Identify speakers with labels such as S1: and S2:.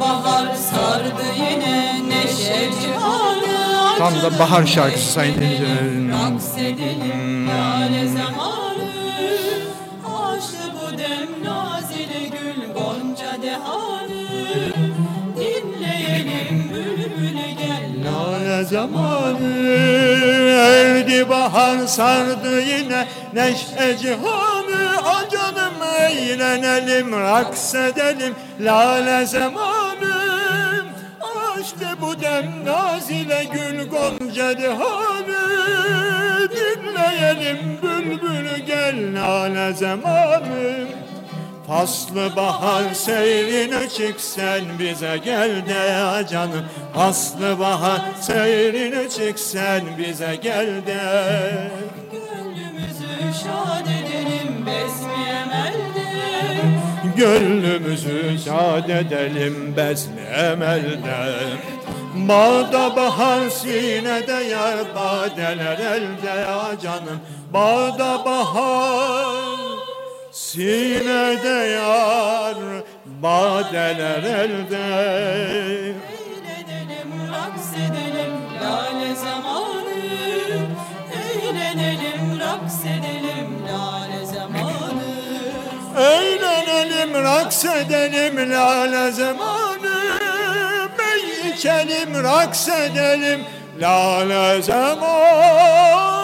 S1: bahar sardı yine neşe civarı. Tam da bahar şarkısı Sayın Denizler'in.
S2: Raks edelim lale zamanı. Aşkı bu dem nazile gül gonca dehanı. Dinleyelim bülbülü gel
S3: lale zamanı. Erdi bahar sardı yine neşe cihanı. Ancak eğlenelim raks edelim lale zamanı Açtı bu dem nazile gül gonca dihanı Dinleyelim bülbülü gel lale zamanı Faslı bahar seyrine çık sen bize gel de canım. Faslı bahar seyrine çık sen bize gel de.
S2: Gönlümüzü şad
S3: Gönlümüzü şad edelim besmi emelde. Bağda bahar sinede yar badeler elde ya canım. Bağda bahar sinede yar badeler elde.
S2: Eğlenelim raks edelim lale zamanı. Eğlenelim raks edelim lale
S3: Eğlenelim, raks edelim lale zamanı. Bey içelim, raks edelim lale zamanı